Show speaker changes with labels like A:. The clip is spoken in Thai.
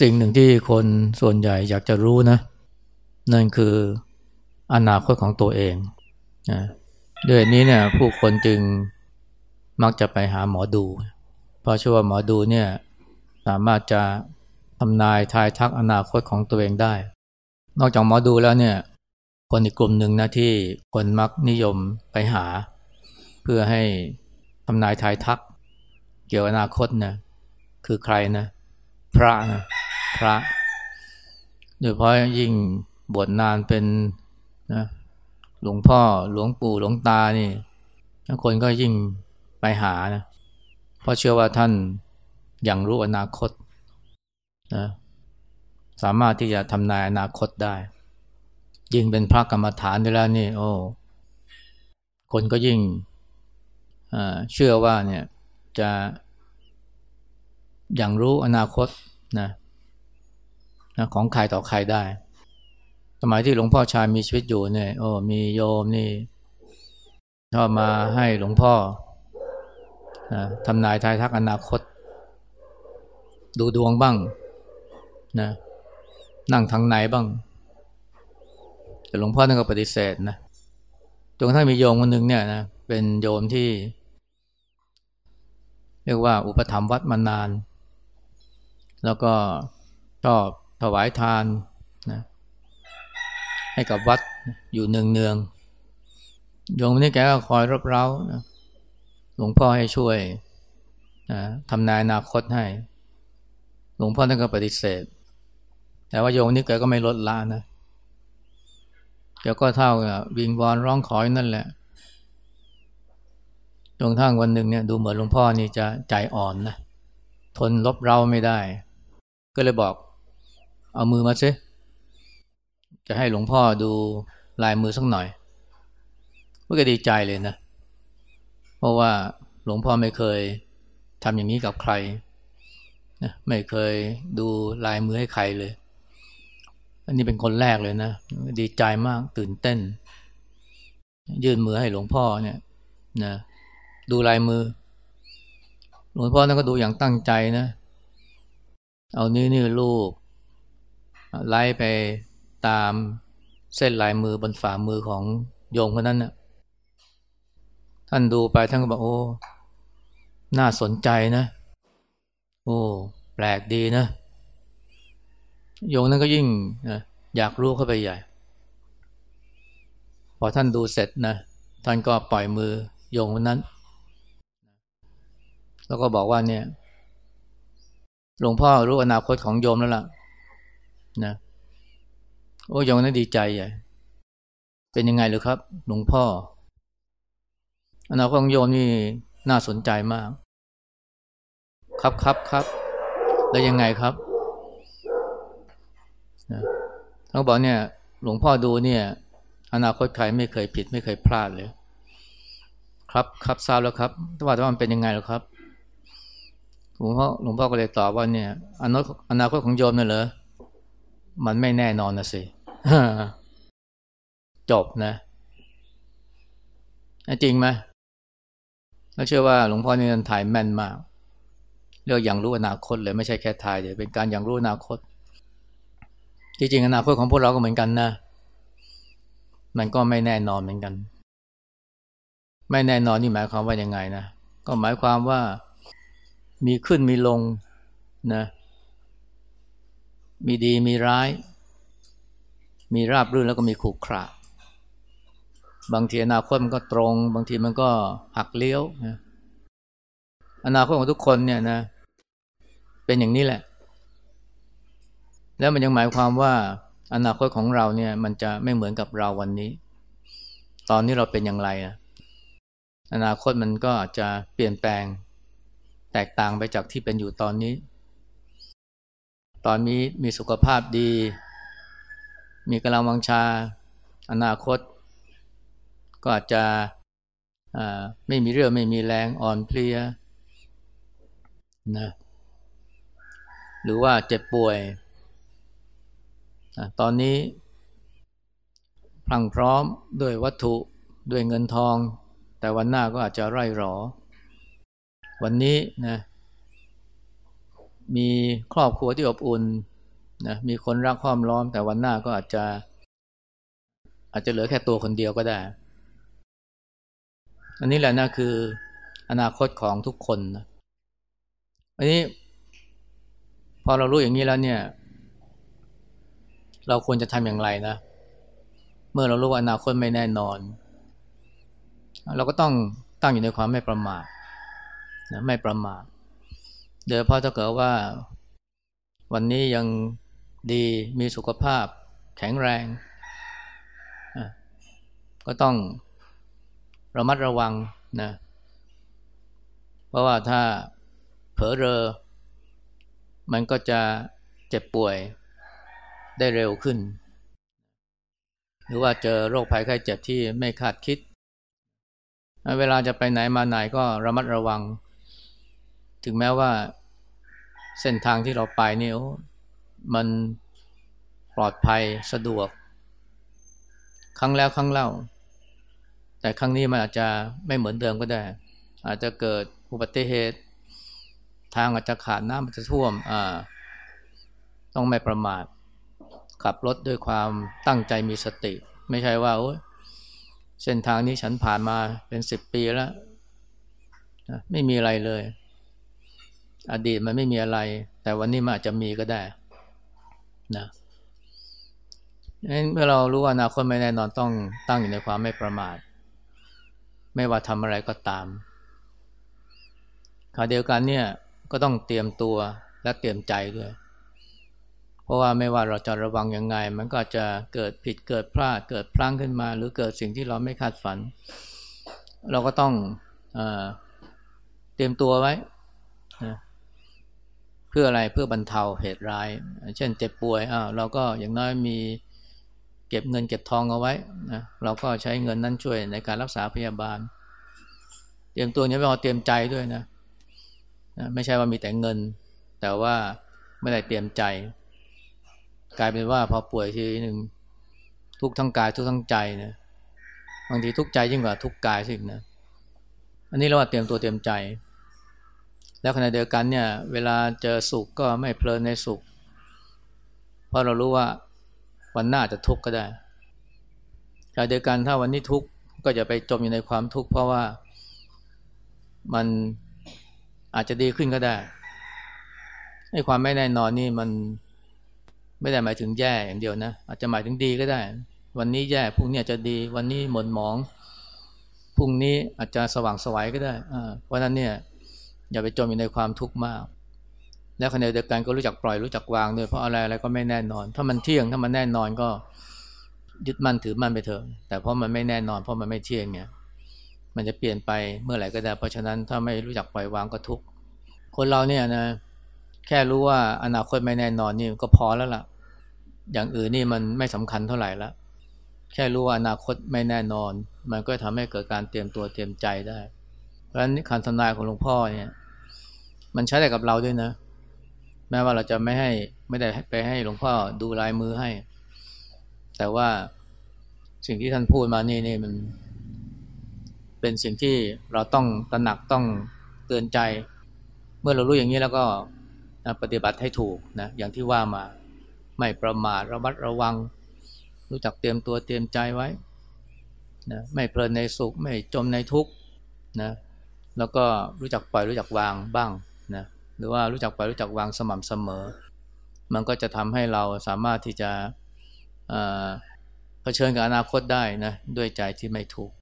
A: สิ่งหนึ่งที่คนส่วนใหญ่อยากจะรู้นะ นั่นคืออนาคตของตัวเองนะด้วยนี้เนี่ยผู้คนจึงมักจะไปหาหมอดู เพราะเชื่อว่าหมอดูเนี่ยสามารถจะทำนายทายทักอนาคตของตัวเองได้ นอกจากหมอดูแล้วเนี่ย คนอีกกลุ่มหนึ่งนะที่คนมักนิยมไปหา เพื่อให้ทำนายทายทัก เกี่ยวกับอนาคตนะคือใครนะ พระนะพระ โดยเพราะยิ่งบวชนานเป็นนะหลวงพ่อหลวงปู่หลวงตานี่คนก็ยิ่งไปหานะเพราะเชื่อว่าท่านอย่างรู้อนาคตนะสามารถที่จะทำนายอนาคตได้ ยิ่งเป็นพระกรรมฐานได้แล้วนี่ โอ้คนก็ยิ่งเชื่อว่าเนี่ยจะ อย่างรู้อนาคตนะนะของใครต่อใครได้ สมัยที่หลวงพ่อชายมีชีวิตอยู่เนี่ยโอ้มีโยมนี่ชอบมาให้หลวงพ่อนะทำนายทายทักอนาคต ดูดวงบ้างนะนั่งทางไหนบ้าง แต่หลวงพ่อท่านก็ปฏิเสธนะจนกระทั่งมีโยมคนหนึ่งเนี่ยนะเป็นโยมที่ เรียกว่าอุปถัมภ์วัดมานาน แล้วก็ชอบถวายทานนะให้กับวัดอยู่เนืองๆโยมนี้แกก็คอยรบเร้านะหลวงพ่อให้ช่วยนะทำนายอนาคตให้ หลวงพ่อท่านก็ปฏิเสธ แต่ว่าโยมนี้แกก็ไม่ลดละนะแกก็เท่ากับวิงวอนร้องขอยนั่นแหละจนทั้งวันหนึ่งเนี่ยดูเหมือนหลวงพ่อนี่จะใจอ่อนนะทนลบเราไม่ได้ ก็เลยบอก เอามือมาซิจะให้หลวงพ่อดูลายมือสักหน่อยก็ดีใจเลยนะ เพราะว่าหลวงพ่อไม่เคยทำอย่างนี้กับใครนะไม่เคยดูลายมือให้ใครเลย อันนี้เป็นคนแรกเลยนะ ดีใจมากตื่นเต้น ยื่นมือให้หลวงพ่อเนี่ยนะดูลายมือ หลวงพ่อนั่นก็ดูอย่างตั้งใจนะ เอานี้นี่ลูกไล่ไปตามเส้นลายมือบนฝ่ามือของโยมคนนั้นนะ่ะท่านดูไปท่านก็บอกโอ้ น่าสนใจนะ โอ้ แปลกดีนะโยงนั้นก็ยิ่งนะอยากรู้เข้าไปใหญ่ พอท่านดูเสร็จนะท่านก็ปล่อยมือโยงคนนั้น แล้วก็บอกว่าเนี่ย หลวงพ่อรู้อนาคตของโยมแล้วล่ะนะโอ้โยมนั้นดีใจใหญ่เป็นยังไงหรือครับ หลวงพ่อ อนาคตของโยมนี่น่าสนใจมาก ครับครับครับ แล้วยังไงครับนะเขาบอกเนี่ย หลวงพ่อดูเนี่ย อนาคตใครไม่เคยผิด ไม่เคยพลาดเลย ครับครับทราบแล้วครับแต่ว่ามันเป็นยังไงหรอครับ หลวงพ่อหลวงพ่อก็เลยตอบว่าเนี่ยอนาคตอนาคตของโยมเนี่ยเหรอมันไม่แน่นอนนะสิจบนะจริงไหมแล้วเชื่อว่าหลวงพ่อนี่ถ่ายแม่นมาก เรื่องอย่างรู้อนาคตเลยไม่ใช่แค่ถ่ายเดี๋ยวเป็นการอย่างรู้อนาคต จริงๆอนาคตของพวกเราก็เหมือนกันนะมันก็ไม่แน่นอนเหมือนกัน ไม่แน่นอนนี่หมายความว่ายังไงนะก็หมายความว่า มีขึ้นมีลงนะมีดีมีร้าย มีราบรื่นแล้วก็มีขรุขระบางทีอนาคตมันก็ตรง บางทีมันก็หักเลี้ยวนะอนาคตของทุกคนเนี่ยนะ เป็นอย่างนี้แหละ แล้วมันยังหมายความว่า อนาคตของเราเนี่ย มันจะไม่เหมือนกับเราวันนี้ ตอนนี้เราเป็นอย่างไรอะอนาคตมันก็อาจจะเปลี่ยนแปลง แตกต่างไปจากที่เป็นอยู่ตอนนี้ ตอนนี้มีสุขภาพดี มีกำลังวังชา อนาคต ก็อาจจะไม่มีเรื่องไม่มีแรงอ่อนเพลียนะหรือว่าเจ็บป่วย ตอนนี้พลังพร้อมด้วยวัตถุด้วยเงินทอง แต่วันหน้าก็อาจจะไร่หรอ วันนี้นะมีครอบครัวที่อบอุ่นนะมีคนรักห้อมล้อม แต่วันหน้าก็อาจจะ อาจจะเหลือแค่ตัวคนเดียวก็ได้ อันนี้แหละนะคืออนาคตของทุกคนนะอันนี้ พอเรารู้อย่างนี้แล้วเนี่ย เราควรจะทำอย่างไรนะ เมื่อเรารู้ว่าอนาคตไม่แน่นอน เราก็ต้องตั้งอยู่ในความไม่ประมาท นะไม่ประมาทโดยเพราะถ้าเกิดว่า วันนี้ยังดีมีสุขภาพแข็งแรง ก็ต้องระมัดระวังนะเพราะว่าถ้าเผลอเรอ มันก็จะเจ็บป่วยได้เร็วขึ้น หรือว่าเจอโรคภัยไข้เจ็บที่ไม่คาดคิด เวลาจะไปไหนมาไหนก็ระมัดระวัง ถึงแม้ว่าเส้นทางที่เราไปนี่มันปลอดภัยสะดวก ครั้งแล้วครั้งเล่า แต่ครั้งนี้มันอาจจะไม่เหมือนเดิมก็ได้ อาจจะเกิดอุบัติเหตุ ทางอาจจะขาดน้ำมันจะท่วมอ่าต้องไม่ประมาทขับรถด้วยความตั้งใจมีสติ ไม่ใช่ว่าโอ้เส้นทางนี้ฉันผ่านมาเป็นสิบปีแล้ว ไม่มีอะไรเลย อดีตมันไม่มีอะไร แต่วันนี้มันอาจจะมีก็ได้นะเมื่อเรารู้ว่าอนาคตไม่แน่นอนต้องตั้งอยู่ในความไม่ประมาท ไม่ว่าทำอะไรก็ตามขณะเดียวกันเนี่ยก็ต้องเตรียมตัวและเตรียมใจด้วย เพราะว่าไม่ว่าเราจะระวังยังไง มันก็จะเกิดผิดเกิดพลาดเกิดพลั้งขึ้นมา หรือเกิดสิ่งที่เราไม่คาดฝัน เราก็ต้องเอเตรียมตัวไว้ เพื่ออะไรเพื่อบรรเทาเหตุร้าย เช่นเจ็บป่วยอ้าวเราก็อย่างน้อยมีเก็บเงินเก็บทองเอาไว้นะเราก็ใช้เงินนั้นช่วยในการรักษาพยาบาล เตรียมตัวนี้ไม่พอเตรียมใจด้วยนะนะไม่ใช่ว่ามีแต่เงิน แต่ว่าไม่ได้เตรียมใจ กลายเป็นว่าพอป่วยทีหนึ่งทุกทั้งกายทุกทั้งใจนะบางทีทุกใจยิ่งกว่าทุกกายสินะอันนี้เราว่าเตรียมตัวเตรียมใจ แล้วขณะเดียวกันเนี่ยเวลาเจอสุขก็ไม่เพลินในสุข เพราะเรารู้ว่าวันหน้าจะทุกข์ก็ได้ขณะเดียวกันถ้าวันนี้ทุกข์ก็จะไปจมอยู่ในความทุกข์เพราะว่ามันอาจจะดีขึ้นก็ได้ไอ้ความไม่แน่นอนนี่มันไม่ได้หมายถึงแย่อย่างเดียวนะ อาจจะหมายถึงดีก็ได้ วันนี้แย่พรุ่งนี้จะดี วันนี้หม่นหมองพรุ่งนี้อาจจะสว่างสวัยก็ได้อ่าเพราะนั้นเนี่ย อย่าไปจมอยู่ในความทุกข์มาก แล้วขณะเดียวกันก็รู้จักปล่อยรู้จักวางด้วยเพราะอะไรอะไรก็ไม่แน่นอน ถ้ามันเที่ยงถ้ามันแน่นอนก็ยึดมั่นถือมั่นไปเถอะแต่เพราะมันไม่แน่นอนเพราะมันไม่เที่ยงเนี่ยมันจะเปลี่ยนไปเมื่อไหร่ก็ได้ เพราะฉะนั้นถ้าไม่รู้จักปล่อยวางก็ทุกข์คนเราเนี่ยนะแค่รู้ว่าอนาคตไม่แน่นอนนี่ก็พอแล้วล่ะ อย่างอื่นนี่มันไม่สำคัญเท่าไหร่ละแค่รู้ว่าอนาคตไม่แน่นอน มันก็ทำให้เกิดการเตรียมตัวเตรียมใจได้ เพราะฉะนั้นคำทำนายของหลวงพ่อเนี่ย มันใช้ได้กับเราด้วยนะ แม้ว่าเราจะไม่ให้ไม่ได้ไปให้หลวงพ่อดูลายมือให้ แต่ว่าสิ่งที่ท่านพูดมานี่นี่มัน เป็นสิ่งที่เราต้องตระหนักต้องเตือนใจ เมื่อเรารู้อย่างนี้แล้วก็ปฏิบัติให้ถูกนะอย่างที่ว่ามาไม่ประมาทระมัดระวัง รู้จักเตรียมตัวเตรียมใจไว้นะไม่เพลินในสุขไม่จมในทุกข์นะแล้วก็รู้จักปล่อยรู้จักวางบ้าง นะหรือว่ารู้จักปล่อยรู้จักวางสม่ำเสมอ มันก็จะทำให้เราสามารถที่จะเผชิญกับอนาคตได้นะด้วยใจที่ไม่ทุกข์